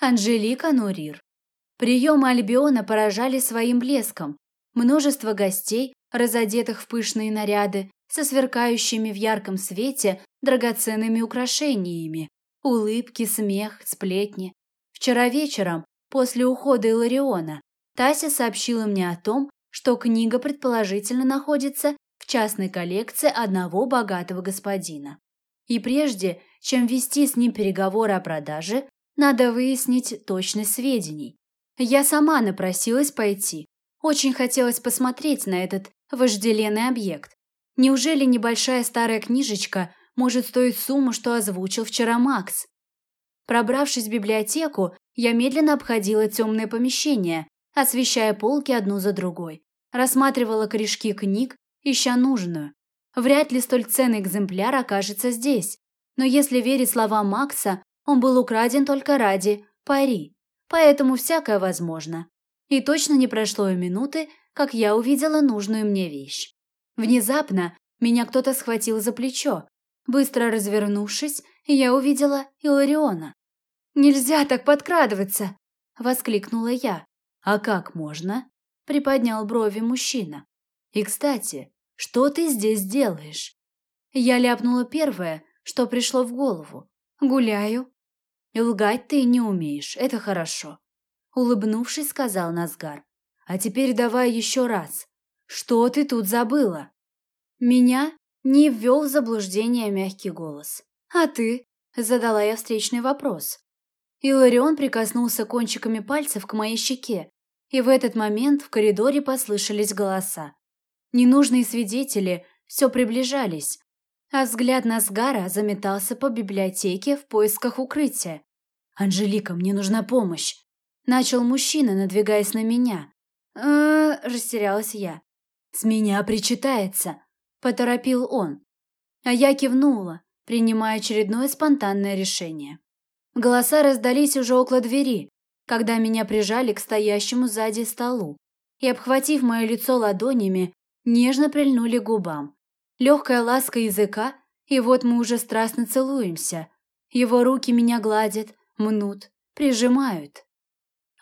Анжелика Нурир. Приемы Альбиона поражали своим блеском. Множество гостей, разодетых в пышные наряды, со сверкающими в ярком свете драгоценными украшениями, улыбки, смех, сплетни. Вчера вечером, после ухода Илариона, Тася сообщила мне о том, что книга предположительно находится в частной коллекции одного богатого господина. И прежде, чем вести с ним переговоры о продаже, надо выяснить точность сведений. Я сама напросилась пойти. Очень хотелось посмотреть на этот вожделенный объект. Неужели небольшая старая книжечка может стоить сумму, что озвучил вчера Макс? Пробравшись в библиотеку, я медленно обходила темное помещение, освещая полки одну за другой. Рассматривала корешки книг, ища нужную. Вряд ли столь ценный экземпляр окажется здесь. Но если верить словам Макса, он был украден только ради пари. Поэтому всякое возможно. И точно не прошло и минуты, как я увидела нужную мне вещь. Внезапно меня кто-то схватил за плечо. Быстро развернувшись, я увидела Илариона. «Нельзя так подкрадываться!» – воскликнула я. «А как можно?» – приподнял брови мужчина. «И, кстати, что ты здесь делаешь?» Я ляпнула первое, что пришло в голову. «Гуляю». «Лгать ты не умеешь, это хорошо», – улыбнувшись, сказал Назгар. «А теперь давай еще раз. Что ты тут забыла?» Меня не ввел в заблуждение мягкий голос. «А ты?» – задала я встречный вопрос. Иларион прикоснулся кончиками пальцев к моей щеке, и в этот момент в коридоре послышались голоса. Ненужные свидетели все приближались, а взгляд Насгара заметался по библиотеке в поисках укрытия. «Анжелика, мне нужна помощь!» Начал мужчина, надвигаясь на меня. э растерялась я. «С меня причитается!» – поторопил он. А я кивнула, принимая очередное спонтанное решение. Голоса раздались уже около двери, когда меня прижали к стоящему сзади столу и, обхватив мое лицо ладонями, нежно прильнули губам. Легкая ласка языка, и вот мы уже страстно целуемся. Его руки меня гладят, мнут, прижимают.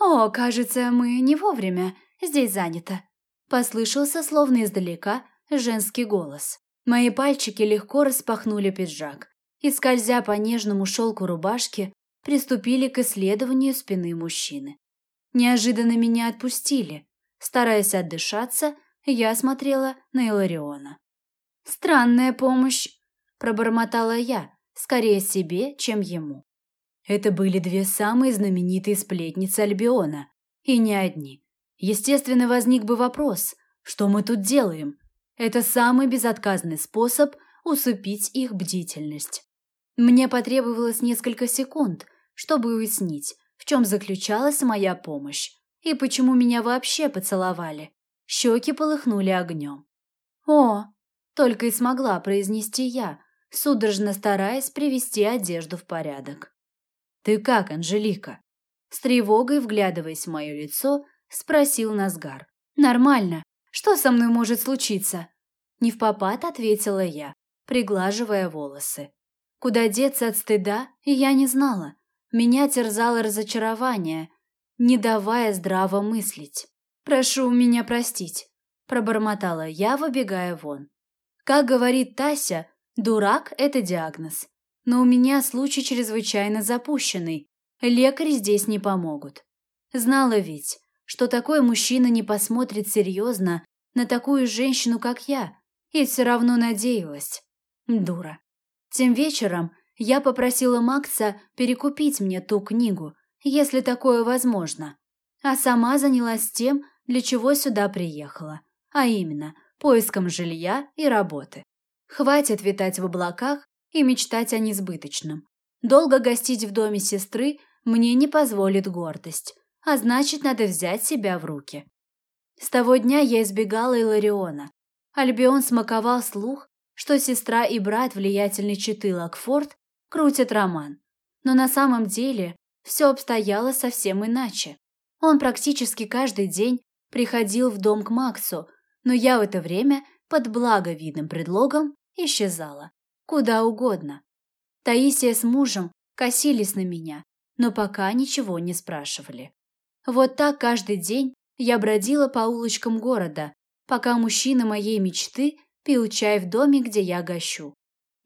«О, кажется, мы не вовремя, здесь занято», – послышался, словно издалека, женский голос. Мои пальчики легко распахнули пиджак и, скользя по нежному шелку рубашки, приступили к исследованию спины мужчины. Неожиданно меня отпустили. Стараясь отдышаться, я смотрела на Илариона. «Странная помощь», – пробормотала я, скорее себе, чем ему. Это были две самые знаменитые сплетницы Альбиона, и не одни. Естественно, возник бы вопрос, что мы тут делаем? Это самый безотказный способ усыпить их бдительность. Мне потребовалось несколько секунд, чтобы уяснить, в чем заключалась моя помощь и почему меня вообще поцеловали. Щеки полыхнули огнем. «О!» – только и смогла произнести я, судорожно стараясь привести одежду в порядок. «Ты как, Анжелика?» С тревогой, вглядываясь в мое лицо, спросил Назгар. «Нормально. Что со мной может случиться?» Не в попад ответила я, приглаживая волосы. Куда деться от стыда, я не знала. Меня терзало разочарование, не давая здраво мыслить. «Прошу меня простить», – пробормотала я, выбегая вон. Как говорит Тася, дурак – это диагноз. Но у меня случай чрезвычайно запущенный. Лекари здесь не помогут. Знала ведь, что такой мужчина не посмотрит серьезно на такую женщину, как я, и все равно надеялась. Дура. Тем вечером я попросила Макса перекупить мне ту книгу, если такое возможно, а сама занялась тем, для чего сюда приехала, а именно поиском жилья и работы. Хватит витать в облаках и мечтать о несбыточном. Долго гостить в доме сестры мне не позволит гордость, а значит, надо взять себя в руки. С того дня я избегала Илариона. Альбион смаковал слух, что сестра и брат влиятельной четы Лакфорд крутят роман. Но на самом деле все обстояло совсем иначе. Он практически каждый день приходил в дом к Максу, но я в это время под благовидным предлогом исчезала. Куда угодно. Таисия с мужем косились на меня, но пока ничего не спрашивали. Вот так каждый день я бродила по улочкам города, пока мужчина моей мечты пил чай в доме, где я гощу.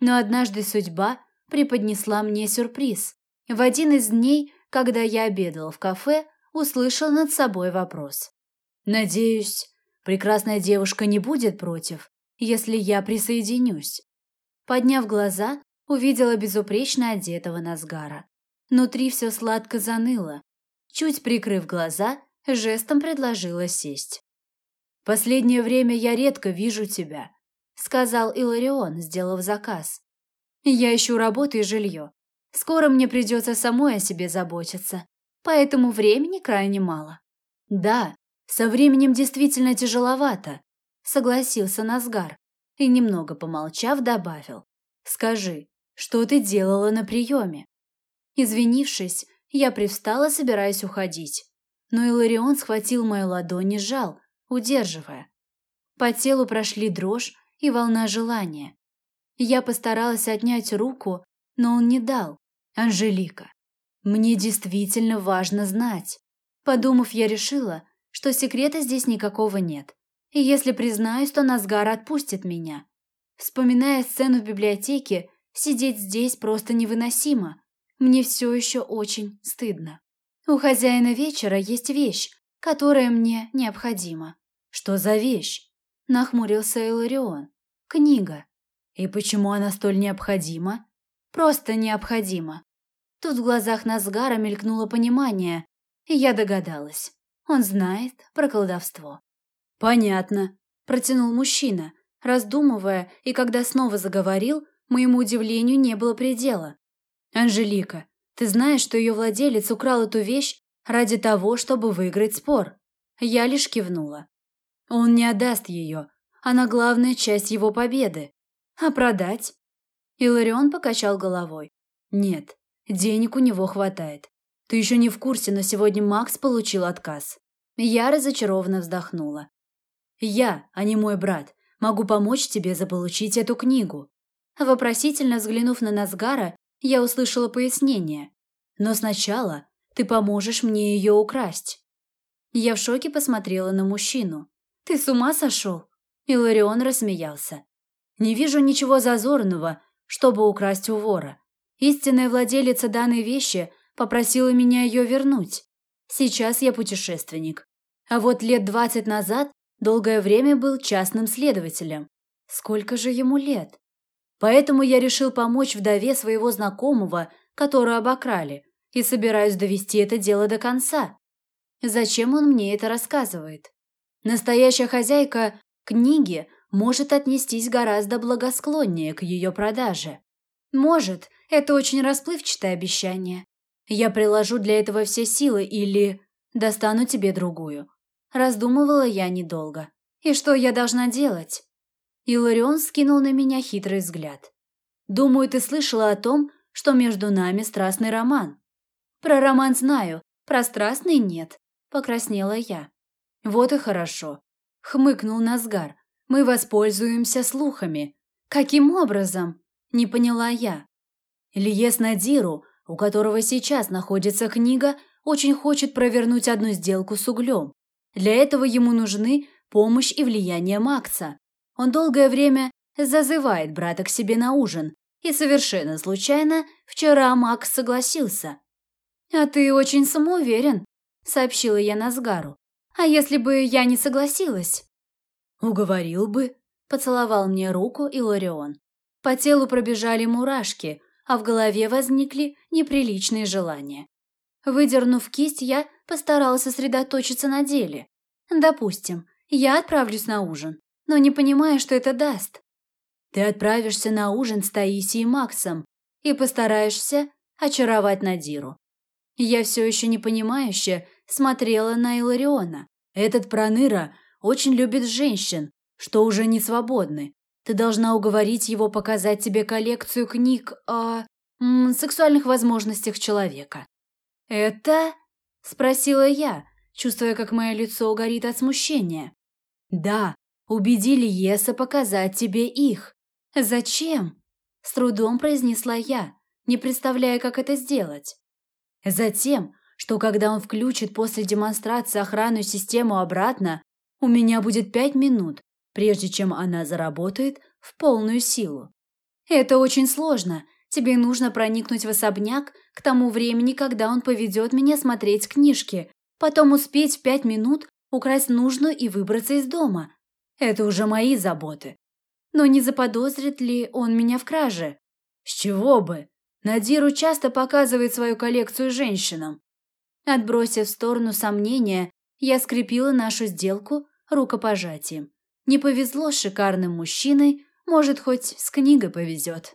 Но однажды судьба преподнесла мне сюрприз. В один из дней, когда я обедала в кафе, услышал над собой вопрос. «Надеюсь, прекрасная девушка не будет против, если я присоединюсь?» Подняв глаза, увидела безупречно одетого Назгара. Внутри все сладко заныло. Чуть прикрыв глаза, жестом предложила сесть. «Последнее время я редко вижу тебя», — сказал Иларион, сделав заказ. «Я ищу работу и жилье. Скоро мне придется самой о себе заботиться, поэтому времени крайне мало». «Да, со временем действительно тяжеловато», — согласился Назгар и, немного помолчав, добавил. «Скажи, что ты делала на приеме?» Извинившись, я привстала, собираясь уходить. Но Иларион схватил мою ладонь и сжал, удерживая. По телу прошли дрожь и волна желания. Я постаралась отнять руку, но он не дал. «Анжелика, мне действительно важно знать». Подумав, я решила, что секрета здесь никакого нет. И если признаюсь, то Назгар отпустит меня. Вспоминая сцену в библиотеке, сидеть здесь просто невыносимо. Мне все еще очень стыдно. У хозяина вечера есть вещь, которая мне необходима. Что за вещь? Нахмурился Эларион. Книга. И почему она столь необходима? Просто необходима. Тут в глазах Назгара мелькнуло понимание, и я догадалась. Он знает про колдовство. «Понятно», – протянул мужчина, раздумывая, и когда снова заговорил, моему удивлению не было предела. «Анжелика, ты знаешь, что ее владелец украл эту вещь ради того, чтобы выиграть спор?» Я лишь кивнула. «Он не отдаст ее. Она главная часть его победы. А продать?» Иларион покачал головой. «Нет, денег у него хватает. Ты еще не в курсе, но сегодня Макс получил отказ». Я разочарованно вздохнула. «Я, а не мой брат, могу помочь тебе заполучить эту книгу». Вопросительно взглянув на Назгара, я услышала пояснение. Но сначала ты поможешь мне ее украсть. Я в шоке посмотрела на мужчину. Ты с ума сошел? Иларион рассмеялся. Не вижу ничего зазорного, чтобы украсть у вора. Истинная владелица данной вещи попросила меня ее вернуть. Сейчас я путешественник. А вот лет двадцать назад долгое время был частным следователем. Сколько же ему лет? Поэтому я решил помочь вдове своего знакомого, которую обокрали, и собираюсь довести это дело до конца. Зачем он мне это рассказывает? Настоящая хозяйка книги может отнестись гораздо благосклоннее к ее продаже. Может, это очень расплывчатое обещание. Я приложу для этого все силы или достану тебе другую. Раздумывала я недолго. И что я должна делать? Иларион скинул на меня хитрый взгляд. «Думаю, ты слышала о том, что между нами страстный роман». «Про роман знаю, про страстный нет», — покраснела я. «Вот и хорошо», — хмыкнул Назгар. «Мы воспользуемся слухами». «Каким образом?» — не поняла я. Ильес Надиру, у которого сейчас находится книга, очень хочет провернуть одну сделку с углем. Для этого ему нужны помощь и влияние Макса. Он долгое время зазывает брата к себе на ужин, и совершенно случайно вчера Макс согласился. «А ты очень самоуверен», — сообщила я Назгару. «А если бы я не согласилась?» «Уговорил бы», — поцеловал мне руку Иларион. По телу пробежали мурашки, а в голове возникли неприличные желания. Выдернув кисть, я постаралась сосредоточиться на деле. Допустим, я отправлюсь на ужин но не понимая, что это даст. Ты отправишься на ужин с Таисией и Максом и постараешься очаровать Надиру. Я все еще непонимающе смотрела на Илариона. Этот проныра очень любит женщин, что уже не свободны. Ты должна уговорить его показать тебе коллекцию книг о м, сексуальных возможностях человека. «Это?» – спросила я, чувствуя, как мое лицо горит от смущения. «Да, Убеди Лиеса показать тебе их. Зачем? С трудом произнесла я, не представляя, как это сделать. Затем, что когда он включит после демонстрации охранную систему обратно, у меня будет пять минут, прежде чем она заработает в полную силу. Это очень сложно. Тебе нужно проникнуть в особняк к тому времени, когда он поведет меня смотреть книжки, потом успеть в пять минут украсть нужную и выбраться из дома. Это уже мои заботы. Но не заподозрит ли он меня в краже? С чего бы? Надиру часто показывает свою коллекцию женщинам. Отбросив в сторону сомнения, я скрепила нашу сделку рукопожатием. Не повезло с шикарным мужчиной, может, хоть с книгой повезет.